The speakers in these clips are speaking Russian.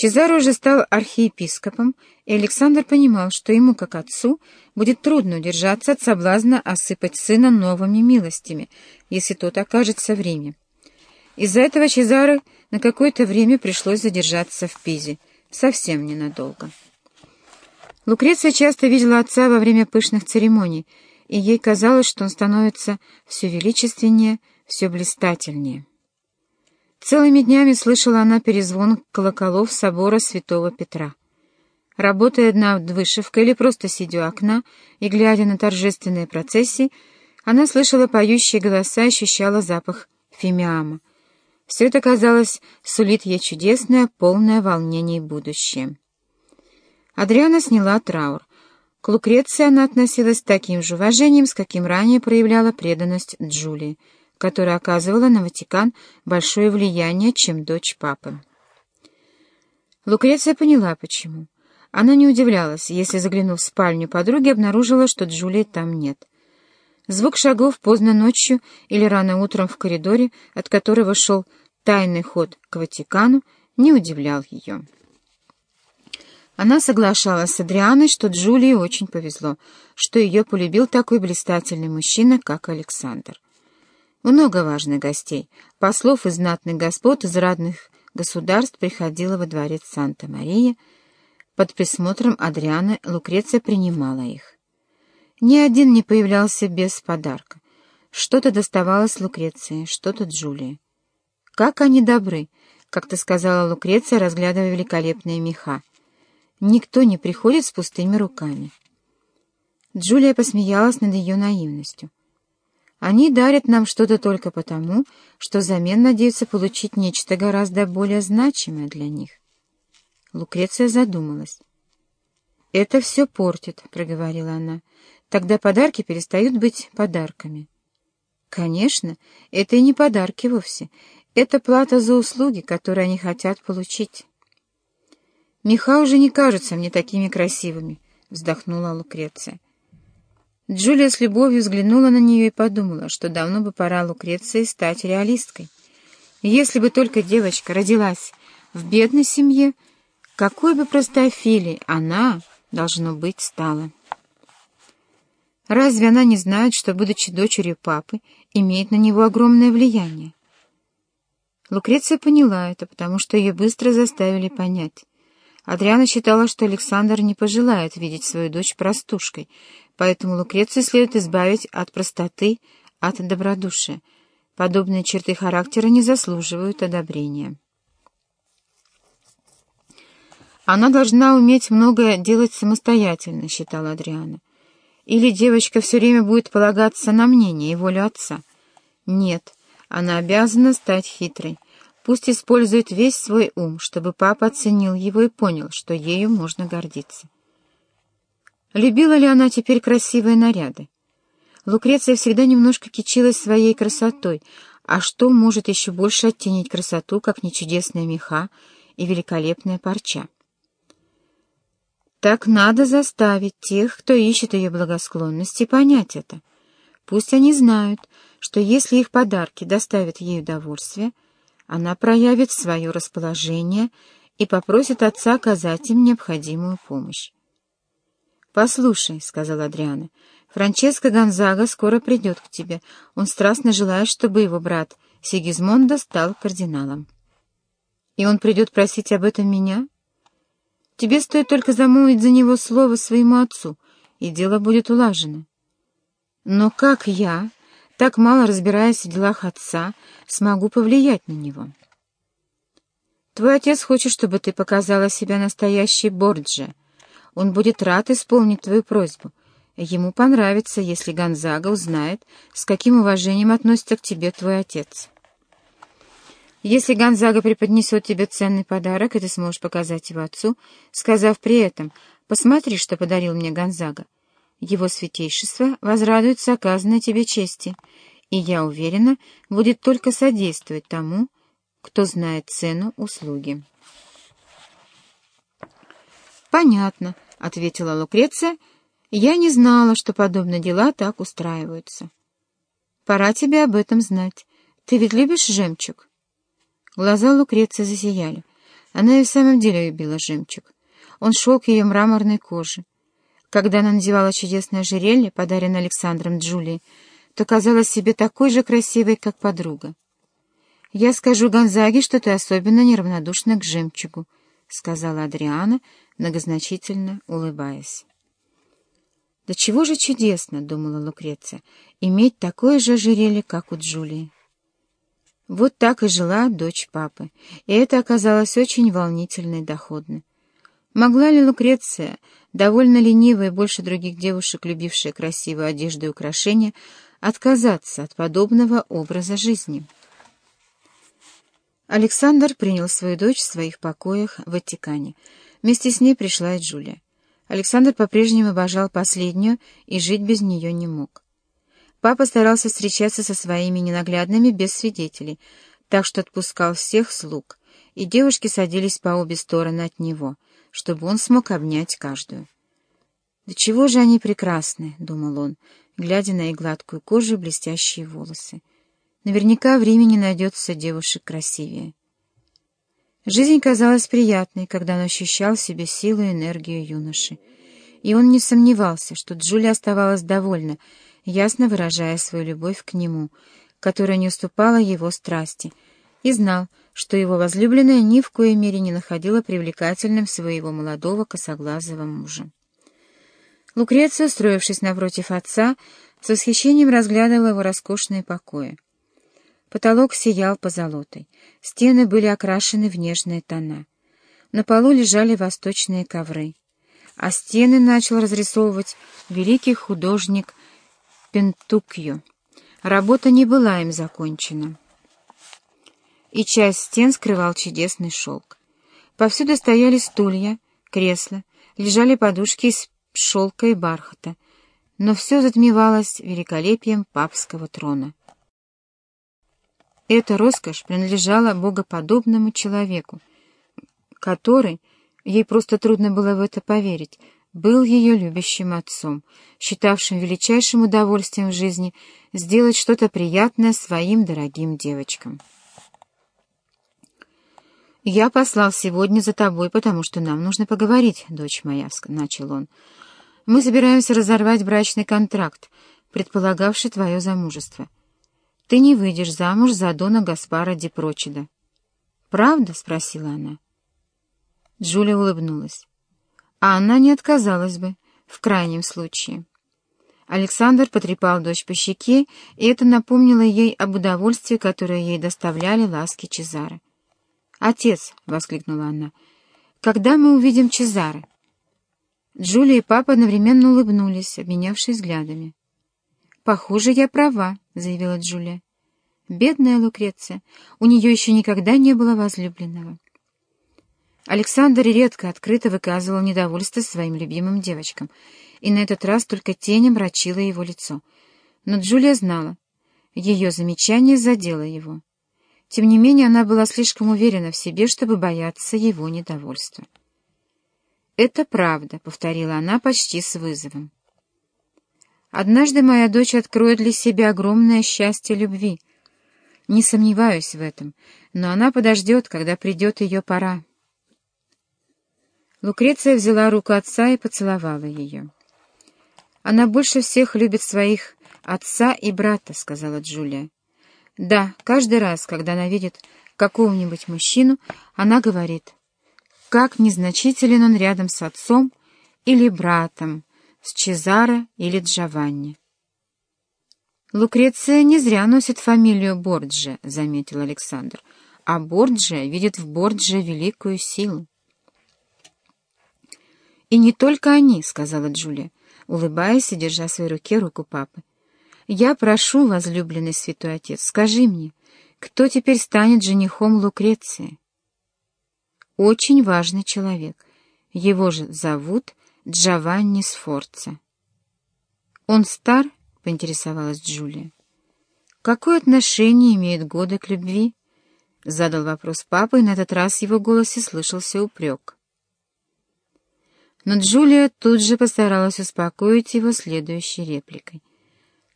Чезаро уже стал архиепископом, и Александр понимал, что ему, как отцу, будет трудно удержаться от соблазна осыпать сына новыми милостями, если тот окажется в Риме. Из-за этого Чезаро на какое-то время пришлось задержаться в Пизе, совсем ненадолго. Лукреция часто видела отца во время пышных церемоний, и ей казалось, что он становится все величественнее, все блистательнее. Целыми днями слышала она перезвон колоколов собора святого Петра. Работая над вышивкой или просто сидя у окна и глядя на торжественные процессии, она слышала поющие голоса ощущала запах фимиама. Все это, казалось, сулит ей чудесное, полное волнений будущее. Адриана сняла траур. К Лукреции она относилась с таким же уважением, с каким ранее проявляла преданность Джулии — которая оказывала на Ватикан большое влияние, чем дочь папы. Лукреция поняла, почему. Она не удивлялась, если, заглянув в спальню подруги, обнаружила, что Джулии там нет. Звук шагов поздно ночью или рано утром в коридоре, от которого шел тайный ход к Ватикану, не удивлял ее. Она соглашалась с Адрианой, что Джулии очень повезло, что ее полюбил такой блистательный мужчина, как Александр. Много важных гостей, послов и знатных господ из родных государств приходило во дворец Санта-Мария. Под присмотром Адрианы Лукреция принимала их. Ни один не появлялся без подарка. Что-то доставалось Лукреции, что-то Джулии. «Как они добры!» — как-то сказала Лукреция, разглядывая великолепные меха. «Никто не приходит с пустыми руками». Джулия посмеялась над ее наивностью. Они дарят нам что-то только потому, что взамен надеются получить нечто гораздо более значимое для них. Лукреция задумалась. «Это все портит», — проговорила она. «Тогда подарки перестают быть подарками». «Конечно, это и не подарки вовсе. Это плата за услуги, которые они хотят получить». «Меха уже не кажутся мне такими красивыми», — вздохнула Лукреция. Джулия с любовью взглянула на нее и подумала, что давно бы пора Лукреции стать реалисткой. Если бы только девочка родилась в бедной семье, какой бы простофилей она, должно быть, стала. Разве она не знает, что, будучи дочерью папы, имеет на него огромное влияние? Лукреция поняла это, потому что ее быстро заставили понять. Адриана считала, что Александр не пожелает видеть свою дочь простушкой, поэтому Лукрецию следует избавить от простоты, от добродушия. Подобные черты характера не заслуживают одобрения. Она должна уметь многое делать самостоятельно, считала Адриана. Или девочка все время будет полагаться на мнение и волю отца. Нет, она обязана стать хитрой. Пусть использует весь свой ум, чтобы папа оценил его и понял, что ею можно гордиться. Любила ли она теперь красивые наряды? Лукреция всегда немножко кичилась своей красотой, а что может еще больше оттенить красоту, как не чудесная меха и великолепная парча? Так надо заставить тех, кто ищет ее благосклонности, понять это. Пусть они знают, что если их подарки доставят ей удовольствие, она проявит свое расположение и попросит отца оказать им необходимую помощь. «Послушай», — сказала Адриана, — «Франческо Гонзага скоро придет к тебе. Он страстно желает, чтобы его брат Сигизмондо стал кардиналом». «И он придет просить об этом меня?» «Тебе стоит только замолвить за него слово своему отцу, и дело будет улажено». «Но как я, так мало разбираясь в делах отца, смогу повлиять на него?» «Твой отец хочет, чтобы ты показала себя настоящей Борджи», он будет рад исполнить твою просьбу. Ему понравится, если Гонзага узнает, с каким уважением относится к тебе твой отец. Если Гонзага преподнесет тебе ценный подарок, и ты сможешь показать его отцу, сказав при этом «Посмотри, что подарил мне Гонзага». Его святейшество возрадуется оказанной тебе чести, и, я уверена, будет только содействовать тому, кто знает цену услуги. «Понятно», — ответила Лукреция. «Я не знала, что подобные дела так устраиваются». «Пора тебе об этом знать. Ты ведь любишь жемчуг?» Глаза Лукреции засияли. Она и в самом деле любила жемчуг. Он шел к ее мраморной коже. Когда она надевала чудесное ожерелье, подаренное Александром Джулии, то казалась себе такой же красивой, как подруга. «Я скажу Гонзаге, что ты особенно неравнодушна к жемчугу», — сказала Адриана, многозначительно улыбаясь. «Да чего же чудесно», — думала Лукреция, — «иметь такое же ожерелье, как у Джулии». Вот так и жила дочь папы, и это оказалось очень волнительно и доходно. Могла ли Лукреция, довольно ленивая больше других девушек, любившая красивую одежду и украшения, отказаться от подобного образа жизни? Александр принял свою дочь в своих покоях в Ватикане. Вместе с ней пришла и Джулия. Александр по-прежнему обожал последнюю и жить без нее не мог. Папа старался встречаться со своими ненаглядными без свидетелей, так что отпускал всех слуг, и девушки садились по обе стороны от него, чтобы он смог обнять каждую. «Да чего же они прекрасны!» — думал он, глядя на их гладкую кожу и блестящие волосы. «Наверняка в Риме не найдется девушек красивее». Жизнь казалась приятной, когда он ощущал в себе силу и энергию юноши. И он не сомневался, что Джулия оставалась довольна, ясно выражая свою любовь к нему, которая не уступала его страсти, и знал, что его возлюбленная ни в коей мере не находила привлекательным своего молодого косоглазого мужа. Лукреция, устроившись напротив отца, с восхищением разглядывала его роскошные покои. Потолок сиял позолотой, стены были окрашены в нежные тона. На полу лежали восточные ковры, а стены начал разрисовывать великий художник Пентукью. Работа не была им закончена. И часть стен скрывал чудесный шелк. Повсюду стояли стулья, кресла, лежали подушки из шелка и бархата, но все затмевалось великолепием папского трона. Эта роскошь принадлежала богоподобному человеку, который, ей просто трудно было в это поверить, был ее любящим отцом, считавшим величайшим удовольствием в жизни сделать что-то приятное своим дорогим девочкам. «Я послал сегодня за тобой, потому что нам нужно поговорить, дочь моя», — начал он. «Мы собираемся разорвать брачный контракт, предполагавший твое замужество» ты не выйдешь замуж за Дона Гаспара Дипрочида. «Правда?» — спросила она. Джулия улыбнулась. А она не отказалась бы, в крайнем случае. Александр потрепал дочь по щеке, и это напомнило ей об удовольствии, которое ей доставляли ласки Чезары. «Отец!» — воскликнула она. «Когда мы увидим Чезары?» Джулия и папа одновременно улыбнулись, обменявшись взглядами. «Похоже, я права», — заявила Джулия. «Бедная Лукреция, у нее еще никогда не было возлюбленного». Александр редко открыто выказывал недовольство своим любимым девочкам, и на этот раз только тень омрачила его лицо. Но Джулия знала, ее замечание задело его. Тем не менее, она была слишком уверена в себе, чтобы бояться его недовольства. «Это правда», — повторила она почти с вызовом. Однажды моя дочь откроет для себя огромное счастье любви. Не сомневаюсь в этом, но она подождет, когда придет ее пора. Лукреция взяла руку отца и поцеловала ее. «Она больше всех любит своих отца и брата», — сказала Джулия. «Да, каждый раз, когда она видит какого-нибудь мужчину, она говорит, как незначителен он рядом с отцом или братом, с Чезаро или Джованни. «Лукреция не зря носит фамилию Борджи», — заметил Александр, «а Борджи видит в Борджи великую силу». «И не только они», — сказала Джулия, улыбаясь и держа в своей руке руку папы. «Я прошу, возлюбленный святой отец, скажи мне, кто теперь станет женихом Лукреции?» «Очень важный человек. Его же зовут Джованни Сфорца. «Он стар?» — поинтересовалась Джулия. «Какое отношение имеют годы к любви?» — задал вопрос папа, и на этот раз в его голосе слышался упрек. Но Джулия тут же постаралась успокоить его следующей репликой.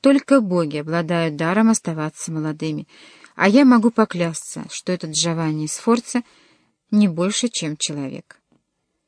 «Только боги обладают даром оставаться молодыми, а я могу поклясться, что этот Джованни Сфорца не больше, чем человек.